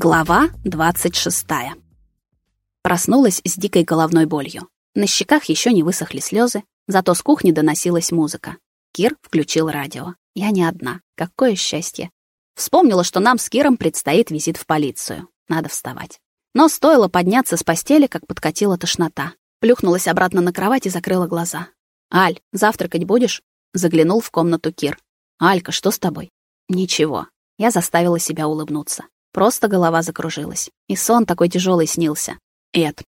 Глава 26. Проснулась с дикой головной болью. На щеках еще не высохли слезы, зато с кухни доносилась музыка. Кир включил радио. Я не одна. Какое счастье. Вспомнила, что нам с Киром предстоит визит в полицию. Надо вставать. Но стоило подняться с постели, как подкатила тошнота. Плюхнулась обратно на кровать и закрыла глаза. «Аль, завтракать будешь?» Заглянул в комнату Кир. «Алька, что с тобой?» «Ничего». Я заставила себя улыбнуться. Просто голова закружилась. И сон такой тяжелый снился. Эд.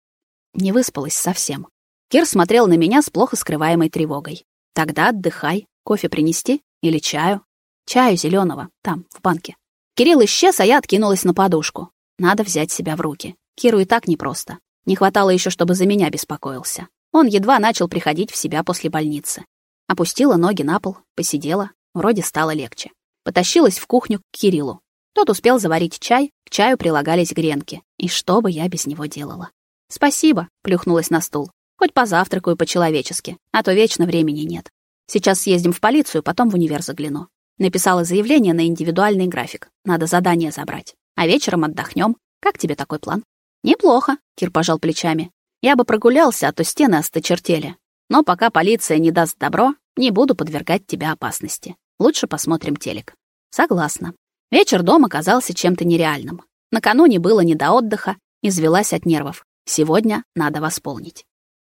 Не выспалась совсем. Кир смотрел на меня с плохо скрываемой тревогой. Тогда отдыхай. Кофе принести? Или чаю? Чаю зеленого, там, в банке. Кирилл исчез, а я откинулась на подушку. Надо взять себя в руки. Киру и так непросто. Не хватало еще, чтобы за меня беспокоился. Он едва начал приходить в себя после больницы. Опустила ноги на пол, посидела, вроде стало легче. Потащилась в кухню к Кириллу. Тот успел заварить чай, к чаю прилагались гренки. И что бы я без него делала? «Спасибо», — плюхнулась на стул. «Хоть позавтракаю по-человечески, а то вечно времени нет. Сейчас съездим в полицию, потом в универ загляну». Написала заявление на индивидуальный график. Надо задание забрать. А вечером отдохнем. Как тебе такой план? Неплохо, Кир пожал плечами. Я бы прогулялся, а то стены осточертели. Но пока полиция не даст добро, не буду подвергать тебя опасности. Лучше посмотрим телек. Согласна. Вечер дома казался чем-то нереальным. Накануне было не до отдыха, извелась от нервов. Сегодня надо восполнить.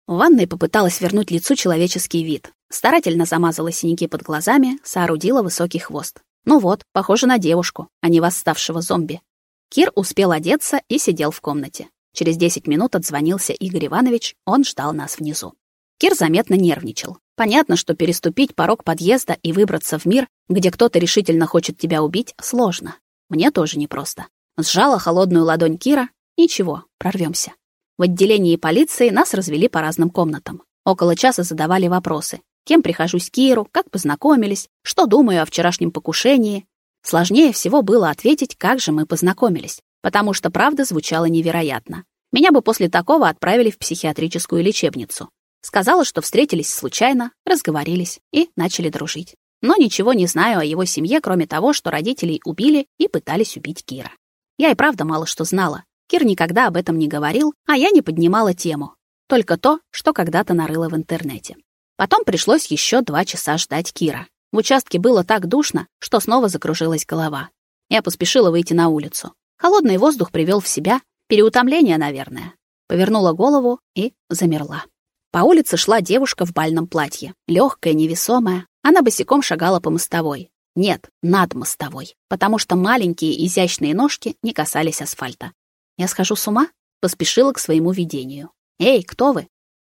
В ванной попыталась вернуть лицу человеческий вид. Старательно замазала синяки под глазами, соорудила высокий хвост. Ну вот, похоже на девушку, а не восставшего зомби. Кир успел одеться и сидел в комнате. Через 10 минут отзвонился Игорь Иванович, он ждал нас внизу. Кир заметно нервничал. Понятно, что переступить порог подъезда и выбраться в мир, где кто-то решительно хочет тебя убить, сложно. Мне тоже непросто. Сжала холодную ладонь Кира. Ничего, прорвемся. В отделении полиции нас развели по разным комнатам. Около часа задавали вопросы. Кем прихожусь Киру, как познакомились, что думаю о вчерашнем покушении. Сложнее всего было ответить, как же мы познакомились, потому что правда звучала невероятно. Меня бы после такого отправили в психиатрическую лечебницу. Сказала, что встретились случайно, разговорились и начали дружить. Но ничего не знаю о его семье, кроме того, что родителей убили и пытались убить Кира. Я и правда мало что знала. Кир никогда об этом не говорил, а я не поднимала тему. Только то, что когда-то нарыла в интернете. Потом пришлось еще два часа ждать Кира. В участке было так душно, что снова закружилась голова. Я поспешила выйти на улицу. Холодный воздух привел в себя, переутомление, наверное. Повернула голову и замерла. По улице шла девушка в бальном платье, легкая, невесомая. Она босиком шагала по мостовой. Нет, над мостовой, потому что маленькие изящные ножки не касались асфальта. Я схожу с ума? Поспешила к своему видению. «Эй, кто вы?»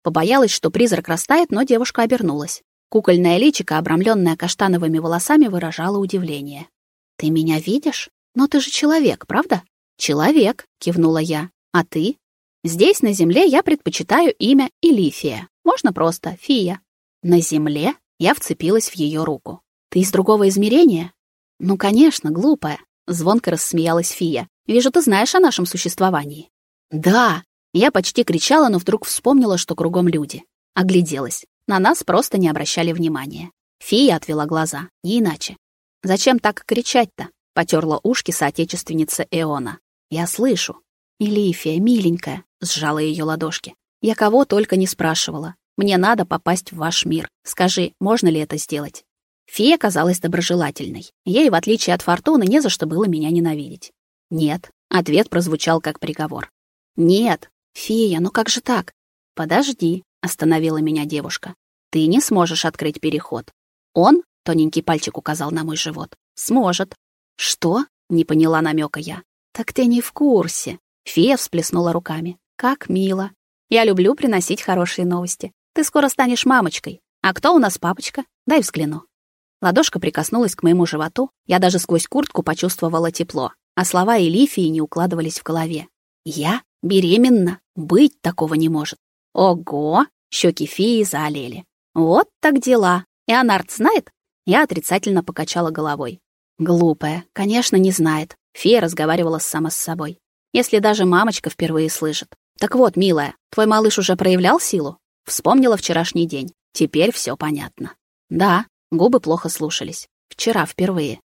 Побоялась, что призрак растает, но девушка обернулась. Кукольное личико, обрамленное каштановыми волосами, выражало удивление. «Ты меня видишь? Но ты же человек, правда?» «Человек», — кивнула я. «А ты?» Здесь, на Земле, я предпочитаю имя Илифия. Можно просто Фия. На Земле я вцепилась в ее руку. Ты из другого измерения? Ну, конечно, глупая. Звонко рассмеялась Фия. Вижу, ты знаешь о нашем существовании. Да. Я почти кричала, но вдруг вспомнила, что кругом люди. Огляделась. На нас просто не обращали внимания. Фия отвела глаза, не иначе. Зачем так кричать-то? Потерла ушки соотечественница Эона. Я слышу. Илифия, миленькая, сжала ее ладошки. Я кого только не спрашивала. Мне надо попасть в ваш мир. Скажи, можно ли это сделать? Фея казалась доброжелательной. Ей, в отличие от Фортуны, не за что было меня ненавидеть. Нет, ответ прозвучал как приговор. Нет, фея, ну как же так? Подожди, остановила меня девушка. Ты не сможешь открыть переход. Он, тоненький пальчик указал на мой живот, сможет. Что? Не поняла намека я. Так ты не в курсе. Фея всплеснула руками. Как мило. Я люблю приносить хорошие новости. Ты скоро станешь мамочкой. А кто у нас папочка? Дай взгляну. Ладошка прикоснулась к моему животу. Я даже сквозь куртку почувствовала тепло, а слова Элифии не укладывались в голове. Я беременна? Быть такого не может. Ого! Щеки феи заолели. Вот так дела. И Анарт знает? Я отрицательно покачала головой. Глупая, конечно, не знает. Фея разговаривала сама с собой. Если даже мамочка впервые слышит. Так вот, милая, твой малыш уже проявлял силу? Вспомнила вчерашний день. Теперь все понятно. Да, губы плохо слушались. Вчера впервые.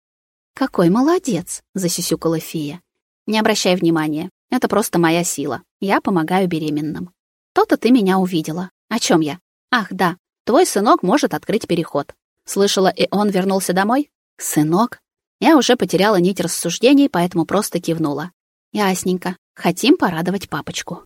Какой молодец, засюсюкала фея. Не обращай внимания. Это просто моя сила. Я помогаю беременным. То-то ты меня увидела. О чем я? Ах, да. Твой сынок может открыть переход. Слышала, и он вернулся домой? Сынок? Я уже потеряла нить рассуждений, поэтому просто кивнула. Ясненько. Хотим порадовать папочку.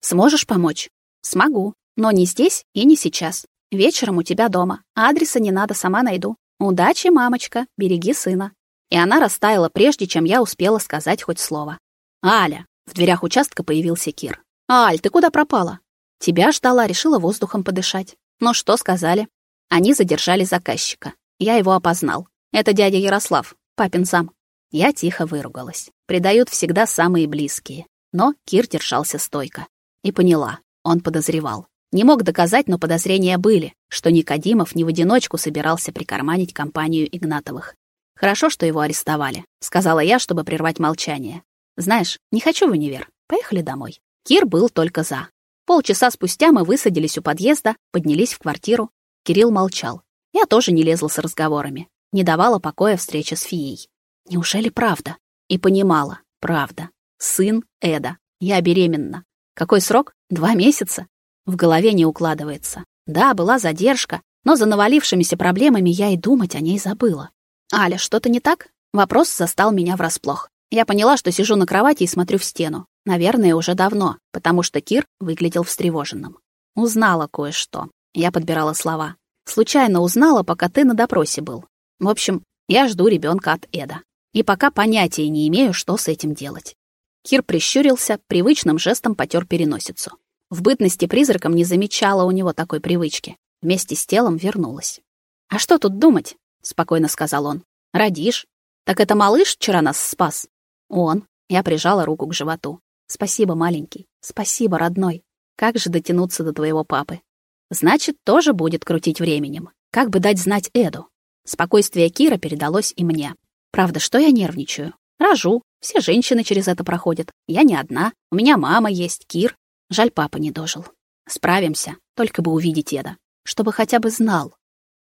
Сможешь помочь? Смогу, но не здесь и не сейчас. Вечером у тебя дома. Адреса не надо, сама найду. Удачи, мамочка, береги сына. И она растаяла прежде, чем я успела сказать хоть слово. Аля, в дверях участка появился Кир. Аль, ты куда пропала? Тебя ждала, решила воздухом подышать. Ну что сказали? Они задержали заказчика. Я его опознал. Это дядя Ярослав, папин зам. Я тихо выругалась. Предают всегда самые близкие. Но Кир держался стойко. И поняла, он подозревал. Не мог доказать, но подозрения были, что Никодимов не в одиночку собирался прикарманить компанию Игнатовых. Хорошо, что его арестовали, сказала я, чтобы прервать молчание. Знаешь, не хочу в универ. Поехали домой. Кир был только за. Полчаса спустя мы высадились у подъезда, поднялись в квартиру. Кирилл молчал. Я тоже не лезла с разговорами. Не давала покоя встреча с Фией. Неужели правда? И понимала, правда. Сын Эда. Я беременна. Какой срок? Два месяца? В голове не укладывается. Да, была задержка, но за навалившимися проблемами я и думать о ней забыла. «Аля, что-то не так?» Вопрос застал меня врасплох. Я поняла, что сижу на кровати и смотрю в стену. Наверное, уже давно, потому что Кир выглядел встревоженным. Узнала кое-что. Я подбирала слова. Случайно узнала, пока ты на допросе был. В общем, я жду ребенка от Эда. И пока понятия не имею, что с этим делать. Кир прищурился, привычным жестом потер переносицу. В бытности призраком не замечала у него такой привычки. Вместе с телом вернулась. «А что тут думать?» спокойно сказал он. Родишь? Так это малыш вчера нас спас. Он. Я прижала руку к животу. Спасибо, маленький. Спасибо, родной. Как же дотянуться до твоего папы? Значит, тоже будет крутить временем. Как бы дать знать Эду? Спокойствие Кира передалось и мне. Правда, что я нервничаю? Рожу. Все женщины через это проходят. Я не одна. У меня мама есть, Кир. Жаль, папа не дожил. Справимся, только бы увидеть Эда. Чтобы хотя бы знал,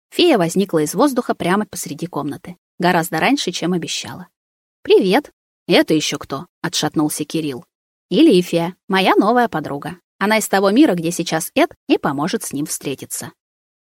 Фея возникла из воздуха прямо посреди комнаты, гораздо раньше, чем обещала. «Привет!» «Это еще кто?» — отшатнулся Кирилл. «Илифия, моя новая подруга. Она из того мира, где сейчас Эд, и поможет с ним встретиться».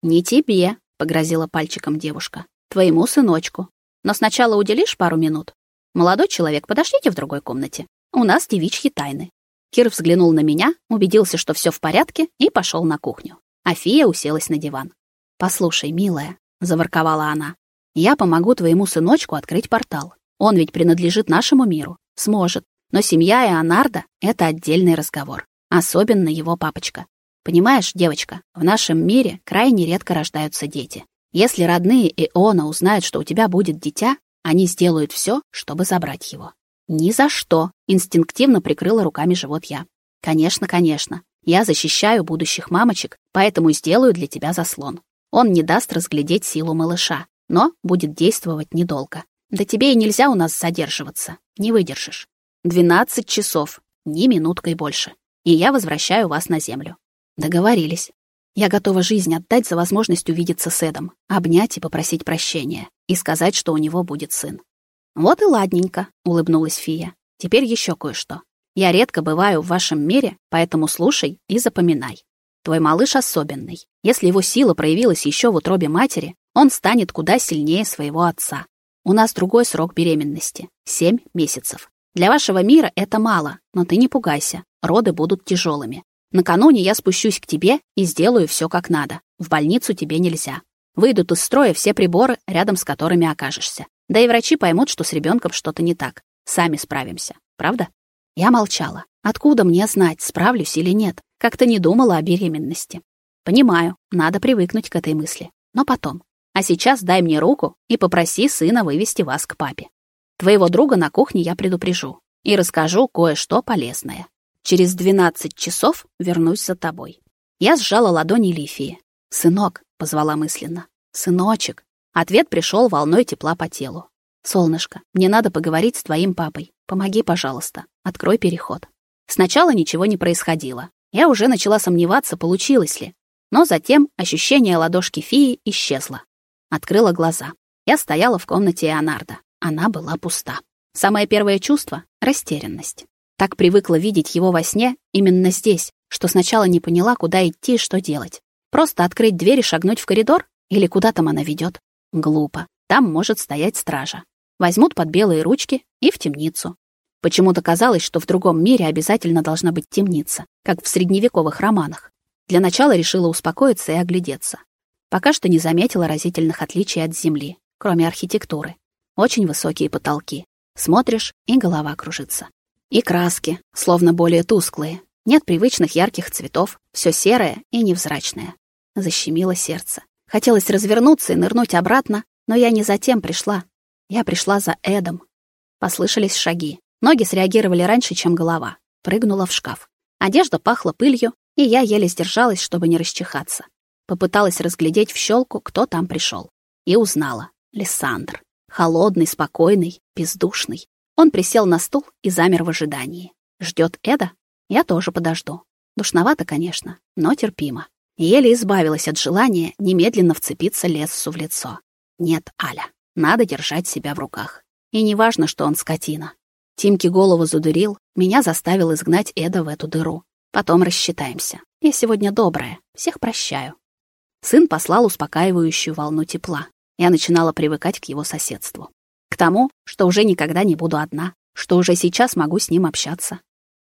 «Не тебе», — погрозила пальчиком девушка. «Твоему сыночку. Но сначала уделишь пару минут. Молодой человек, подождите в другой комнате. У нас девичьи тайны». Кир взглянул на меня, убедился, что все в порядке, и пошел на кухню. Афия уселась на диван. «Послушай, милая», — заворковала она, — «я помогу твоему сыночку открыть портал. Он ведь принадлежит нашему миру. Сможет. Но семья Ионарда — это отдельный разговор. Особенно его папочка. Понимаешь, девочка, в нашем мире крайне редко рождаются дети. Если родные Иона узнают, что у тебя будет дитя, они сделают все, чтобы забрать его. Ни за что, инстинктивно прикрыла руками живот я. Конечно, конечно. Я защищаю будущих мамочек, поэтому сделаю для тебя заслон. Он не даст разглядеть силу малыша, но будет действовать недолго. Да тебе и нельзя у нас задерживаться, не выдержишь. Двенадцать часов, ни минуткой больше. И я возвращаю вас на землю. Договорились. Я готова жизнь отдать за возможность увидеться с Эдом, обнять и попросить прощения, и сказать, что у него будет сын. Вот и ладненько, улыбнулась Фия. Теперь еще кое-что. Я редко бываю в вашем мире, поэтому слушай и запоминай. Твой малыш особенный. Если его сила проявилась еще в утробе матери, он станет куда сильнее своего отца. У нас другой срок беременности — семь месяцев. Для вашего мира это мало, но ты не пугайся, роды будут тяжелыми. Накануне я спущусь к тебе и сделаю все как надо. В больницу тебе нельзя. Выйдут из строя все приборы, рядом с которыми окажешься. Да и врачи поймут, что с ребенком что-то не так. Сами справимся. Правда? Я молчала. Откуда мне знать, справлюсь или нет? Как-то не думала о беременности. Понимаю, надо привыкнуть к этой мысли. Но потом. А сейчас дай мне руку и попроси сына вывести вас к папе. Твоего друга на кухне я предупрежу и расскажу кое-что полезное. Через 12 часов вернусь за тобой. Я сжала ладони Лифии. «Сынок», — позвала мысленно. «Сыночек». Ответ пришел волной тепла по телу. «Солнышко, мне надо поговорить с твоим папой. Помоги, пожалуйста. Открой переход». Сначала ничего не происходило. Я уже начала сомневаться, получилось ли. Но затем ощущение ладошки феи исчезло. Открыла глаза. Я стояла в комнате Леонардо. Она была пуста. Самое первое чувство — растерянность. Так привыкла видеть его во сне именно здесь, что сначала не поняла, куда идти и что делать. Просто открыть дверь и шагнуть в коридор? Или куда там она ведет? Глупо. Там может стоять стража. Возьмут под белые ручки и в темницу. Почему-то казалось, что в другом мире обязательно должна быть темница, как в средневековых романах. Для начала решила успокоиться и оглядеться. Пока что не заметила разительных отличий от земли, кроме архитектуры. Очень высокие потолки. Смотришь, и голова кружится. И краски, словно более тусклые. Нет привычных ярких цветов, все серое и невзрачное. Защемило сердце. Хотелось развернуться и нырнуть обратно, но я не за тем пришла. Я пришла за Эдом. Послышались шаги. Ноги среагировали раньше, чем голова. Прыгнула в шкаф. Одежда пахла пылью, и я еле сдержалась, чтобы не расчихаться. Попыталась разглядеть в щелку, кто там пришел, И узнала. Лиссандр. Холодный, спокойный, бездушный. Он присел на стул и замер в ожидании. Ждет Эда? Я тоже подожду. Душновато, конечно, но терпимо. Еле избавилась от желания немедленно вцепиться Лессу в лицо. Нет, Аля, надо держать себя в руках. И не важно, что он скотина. Тимки голову задурил, меня заставил изгнать Эда в эту дыру. Потом рассчитаемся. Я сегодня добрая, всех прощаю. Сын послал успокаивающую волну тепла. Я начинала привыкать к его соседству. К тому, что уже никогда не буду одна, что уже сейчас могу с ним общаться.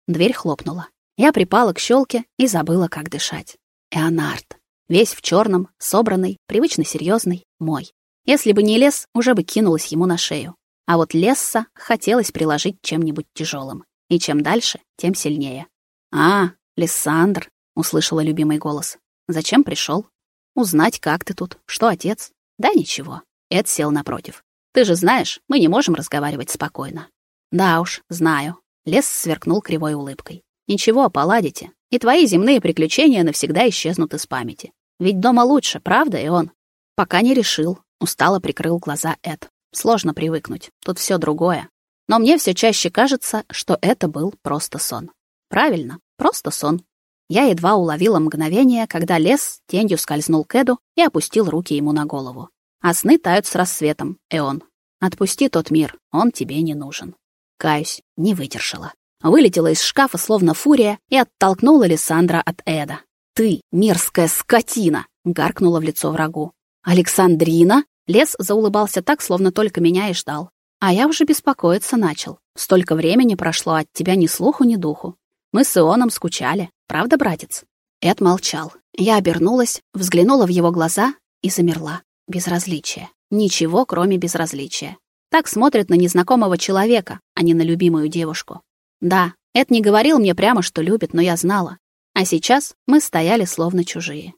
Дверь хлопнула. Я припала к щелке и забыла, как дышать. Эонард. Весь в черном, собранный, привычно серьезный, мой. Если бы не лес, уже бы кинулась ему на шею. А вот Лесса хотелось приложить чем-нибудь тяжелым. И чем дальше, тем сильнее. «А, Лиссандр», — услышала любимый голос. «Зачем пришел? Узнать, как ты тут, что отец?» «Да ничего». Эд сел напротив. «Ты же знаешь, мы не можем разговаривать спокойно». «Да уж, знаю». Лес сверкнул кривой улыбкой. «Ничего, поладите. И твои земные приключения навсегда исчезнут из памяти. Ведь дома лучше, правда, и он?» «Пока не решил», — устало прикрыл глаза Эд. Сложно привыкнуть. Тут все другое. Но мне все чаще кажется, что это был просто сон. Правильно, просто сон. Я едва уловила мгновение, когда лес тенью скользнул к Эду и опустил руки ему на голову. А сны тают с рассветом, Эон. Отпусти тот мир, он тебе не нужен. Каюсь, не выдержала. Вылетела из шкафа, словно фурия, и оттолкнула Лиссандра от Эда. «Ты, мерзкая скотина!» — гаркнула в лицо врагу. «Александрина?» Лес заулыбался так, словно только меня и ждал. А я уже беспокоиться начал. Столько времени прошло, от тебя ни слуху, ни духу. Мы с Ионом скучали. Правда, братец? Эд молчал. Я обернулась, взглянула в его глаза и замерла. Безразличие. Ничего, кроме безразличия. Так смотрят на незнакомого человека, а не на любимую девушку. Да, Эд не говорил мне прямо, что любит, но я знала. А сейчас мы стояли словно чужие.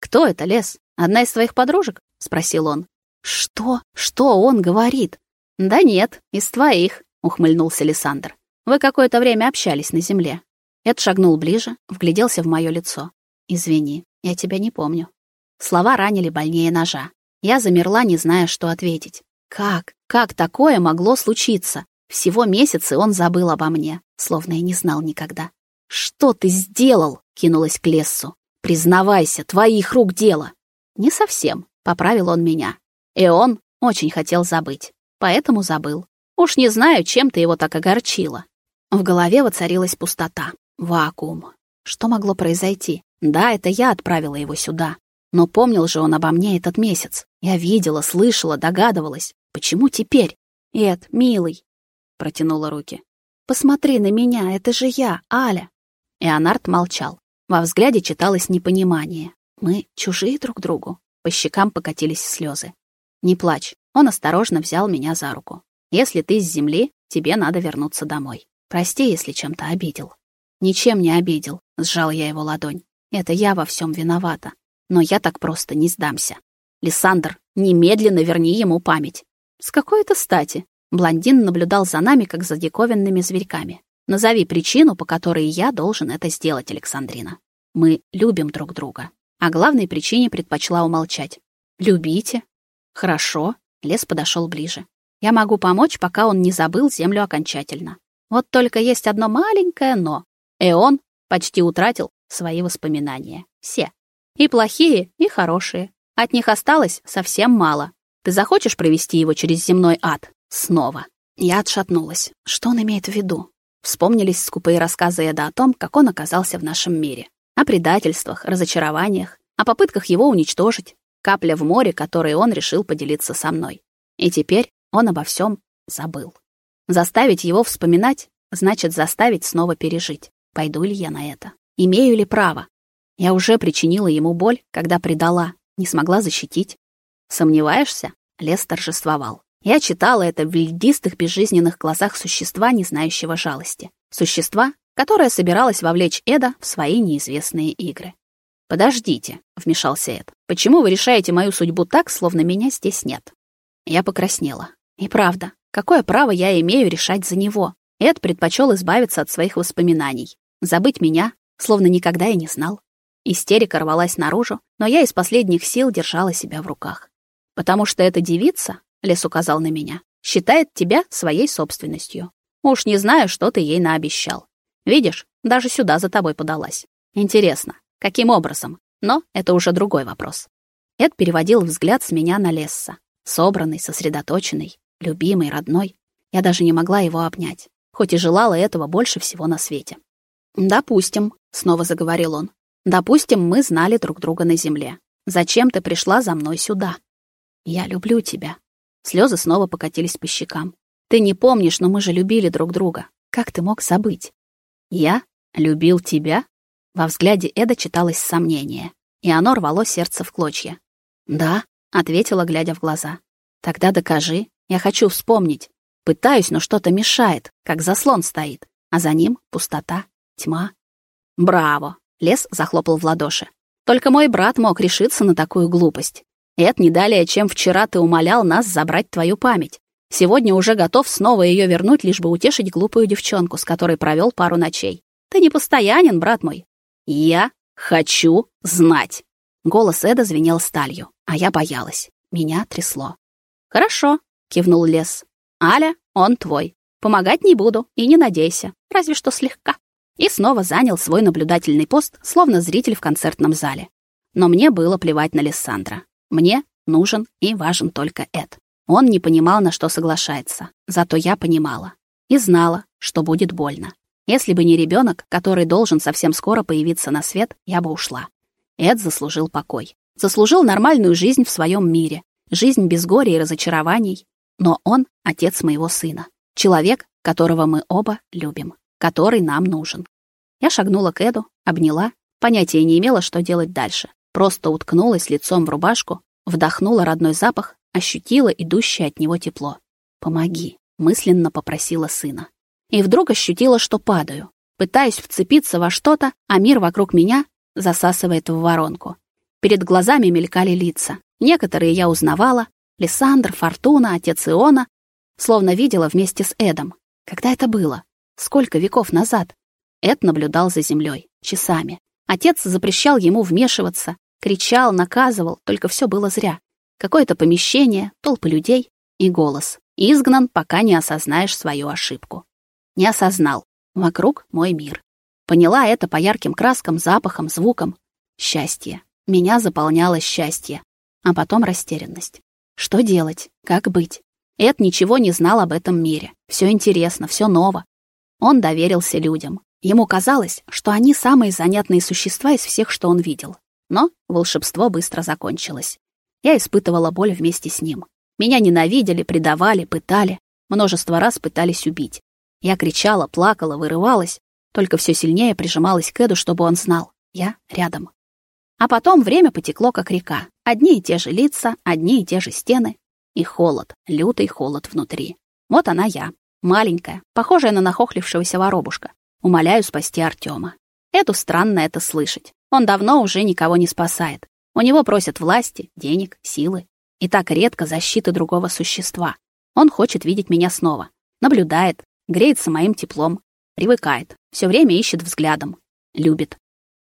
«Кто это, Лес? Одна из твоих подружек?» — спросил он. «Что? Что он говорит?» «Да нет, из твоих», — ухмыльнулся Лиссандр. «Вы какое-то время общались на земле». Эд шагнул ближе, вгляделся в мое лицо. «Извини, я тебя не помню». Слова ранили больнее ножа. Я замерла, не зная, что ответить. Как? Как такое могло случиться? Всего месяц, и он забыл обо мне, словно и не знал никогда. «Что ты сделал?» — кинулась к Лессу. «Признавайся, твоих рук дело». «Не совсем», — поправил он меня. И он очень хотел забыть, поэтому забыл. Уж не знаю, чем ты его так огорчила. В голове воцарилась пустота, вакуум. Что могло произойти? Да, это я отправила его сюда. Но помнил же он обо мне этот месяц. Я видела, слышала, догадывалась. Почему теперь? Эд, милый, протянула руки. Посмотри на меня, это же я, Аля. Эонард молчал. Во взгляде читалось непонимание. Мы чужие друг другу. По щекам покатились слезы. «Не плачь». Он осторожно взял меня за руку. «Если ты с земли, тебе надо вернуться домой. Прости, если чем-то обидел». «Ничем не обидел», — сжал я его ладонь. «Это я во всем виновата. Но я так просто не сдамся. Лиссандр, немедленно верни ему память». «С какой это стати?» Блондин наблюдал за нами, как за диковинными зверьками. «Назови причину, по которой я должен это сделать, Александрина. Мы любим друг друга». О главной причине предпочла умолчать. «Любите? Хорошо. Лес подошел ближе. Я могу помочь, пока он не забыл землю окончательно. Вот только есть одно маленькое «но». Эон почти утратил свои воспоминания. Все. И плохие, и хорошие. От них осталось совсем мало. Ты захочешь провести его через земной ад? Снова. Я отшатнулась. Что он имеет в виду? Вспомнились скупые рассказы Эда о том, как он оказался в нашем мире. О предательствах, разочарованиях, о попытках его уничтожить. Капля в море, которой он решил поделиться со мной. И теперь он обо всем забыл. Заставить его вспоминать значит заставить снова пережить. Пойду ли я на это? Имею ли право? Я уже причинила ему боль, когда предала, не смогла защитить. Сомневаешься? Лес торжествовал. Я читала это в льдистых безжизненных глазах существа, не знающего жалости. Существа, которое собиралось вовлечь Эда в свои неизвестные игры. «Подождите», — вмешался Эд. «Почему вы решаете мою судьбу так, словно меня здесь нет?» Я покраснела. И правда, какое право я имею решать за него? Эд предпочел избавиться от своих воспоминаний, забыть меня, словно никогда и не знал. Истерика рвалась наружу, но я из последних сил держала себя в руках. «Потому что эта девица», — Лес указал на меня, «считает тебя своей собственностью. Уж не знаю, что ты ей наобещал. Видишь, даже сюда за тобой подалась. Интересно, каким образом? Но это уже другой вопрос». Эд переводил взгляд с меня на Лесса. Собранный, сосредоточенный, любимый, родной. Я даже не могла его обнять, хоть и желала этого больше всего на свете. «Допустим», — снова заговорил он, «допустим, мы знали друг друга на земле. Зачем ты пришла за мной сюда?» «Я люблю тебя». Слезы снова покатились по щекам. «Ты не помнишь, но мы же любили друг друга. Как ты мог забыть?» «Я любил тебя?» Во взгляде Эда читалось сомнение, и оно рвало сердце в клочья. «Да», — ответила, глядя в глаза. «Тогда докажи. Я хочу вспомнить. Пытаюсь, но что-то мешает, как заслон стоит, а за ним пустота, тьма». «Браво!» — Лес захлопал в ладоши. «Только мой брат мог решиться на такую глупость. Это не далее, чем вчера ты умолял нас забрать твою память. Сегодня уже готов снова ее вернуть, лишь бы утешить глупую девчонку, с которой провел пару ночей. Ты не постоянен, брат мой. Я хочу знать. Голос Эда звенел сталью, а я боялась. Меня трясло. Хорошо, кивнул Лес. Аля, он твой. Помогать не буду и не надейся, разве что слегка. И снова занял свой наблюдательный пост, словно зритель в концертном зале. Но мне было плевать на Лиссандра. Мне нужен и важен только Эд. Он не понимал, на что соглашается. Зато я понимала. И знала, что будет больно. Если бы не ребенок, который должен совсем скоро появиться на свет, я бы ушла. Эд заслужил покой. Заслужил нормальную жизнь в своем мире. Жизнь без горя и разочарований. Но он — отец моего сына. Человек, которого мы оба любим. Который нам нужен. Я шагнула к Эду, обняла. Понятия не имела, что делать дальше. Просто уткнулась лицом в рубашку, вдохнула родной запах, ощутила идущее от него тепло. «Помоги», — мысленно попросила сына. И вдруг ощутила, что падаю. Пытаюсь вцепиться во что-то, а мир вокруг меня засасывает в воронку. Перед глазами мелькали лица. Некоторые я узнавала. Лиссандр, Фортуна, отец Иона. Словно видела вместе с Эдом. Когда это было? Сколько веков назад? Эд наблюдал за землей, часами. Отец запрещал ему вмешиваться, кричал, наказывал, только все было зря. Какое-то помещение, толпы людей и голос. Изгнан, пока не осознаешь свою ошибку. Не осознал. Вокруг мой мир. Поняла это по ярким краскам, запахам, звукам. Счастье. Меня заполняло счастье. А потом растерянность. Что делать? Как быть? Эд ничего не знал об этом мире. Все интересно, все ново. Он доверился людям. Ему казалось, что они самые занятные существа из всех, что он видел. Но волшебство быстро закончилось. Я испытывала боль вместе с ним. Меня ненавидели, предавали, пытали. Множество раз пытались убить. Я кричала, плакала, вырывалась, только все сильнее прижималась к Эду, чтобы он знал. Я рядом. А потом время потекло, как река. Одни и те же лица, одни и те же стены. И холод, лютый холод внутри. Вот она я, маленькая, похожая на нахохлившегося воробушка. Умоляю спасти Артема. Эту странно это слышать. Он давно уже никого не спасает. У него просят власти, денег, силы. И так редко защиты другого существа. Он хочет видеть меня снова. Наблюдает, греется моим теплом, привыкает, все время ищет взглядом, любит.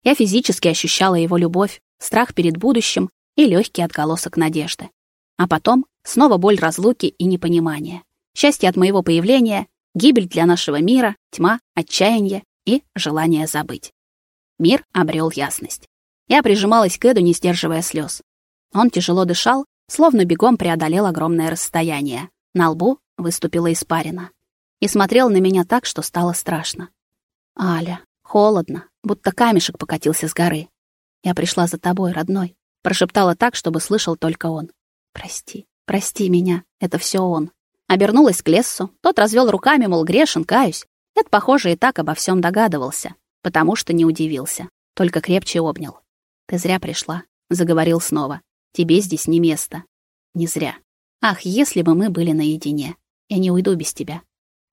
Я физически ощущала его любовь, страх перед будущим и легкий отголосок надежды. А потом снова боль разлуки и непонимания. Счастье от моего появления гибель для нашего мира, тьма, отчаяние и желание забыть. Мир обрел ясность. Я прижималась к Эду, не сдерживая слез. Он тяжело дышал, словно бегом преодолел огромное расстояние. На лбу выступила испарина. И смотрел на меня так, что стало страшно. «Аля, холодно, будто камешек покатился с горы. Я пришла за тобой, родной», — прошептала так, чтобы слышал только он. «Прости, прости меня, это все он». Обернулась к Лессу, тот развел руками, мол, грешен, каюсь. Эд, похоже, и так обо всем догадывался, потому что не удивился, только крепче обнял. «Ты зря пришла», — заговорил снова. «Тебе здесь не место». «Не зря. Ах, если бы мы были наедине. Я не уйду без тебя.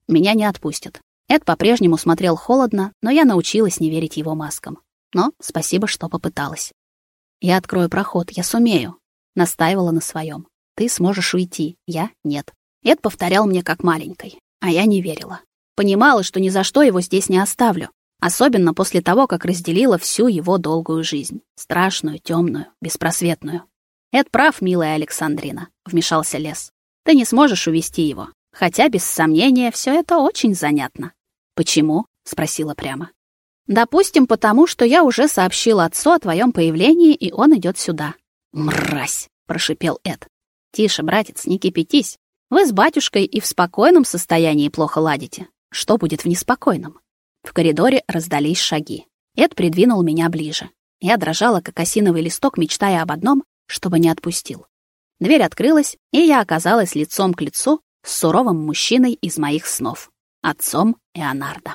Меня не отпустят. Эд по-прежнему смотрел холодно, но я научилась не верить его маскам. Но спасибо, что попыталась. Я открою проход, я сумею, настаивала на своем. Ты сможешь уйти, я нет. Эд повторял мне как маленькой, а я не верила. Понимала, что ни за что его здесь не оставлю, особенно после того, как разделила всю его долгую жизнь, страшную, темную, беспросветную. Эд прав, милая Александрина, вмешался Лес. Ты не сможешь увести его, хотя без сомнения все это очень занятно. Почему? спросила прямо. Допустим, потому что я уже сообщила отцу о твоем появлении, и он идет сюда. Мразь, прошипел Эд. Тише, братец, не кипятись. Вы с батюшкой и в спокойном состоянии плохо ладите. Что будет в неспокойном? В коридоре раздались шаги. Эд придвинул меня ближе. Я дрожала, как осиновый листок, мечтая об одном, чтобы не отпустил. Дверь открылась, и я оказалась лицом к лицу с суровым мужчиной из моих снов, отцом Эонардо.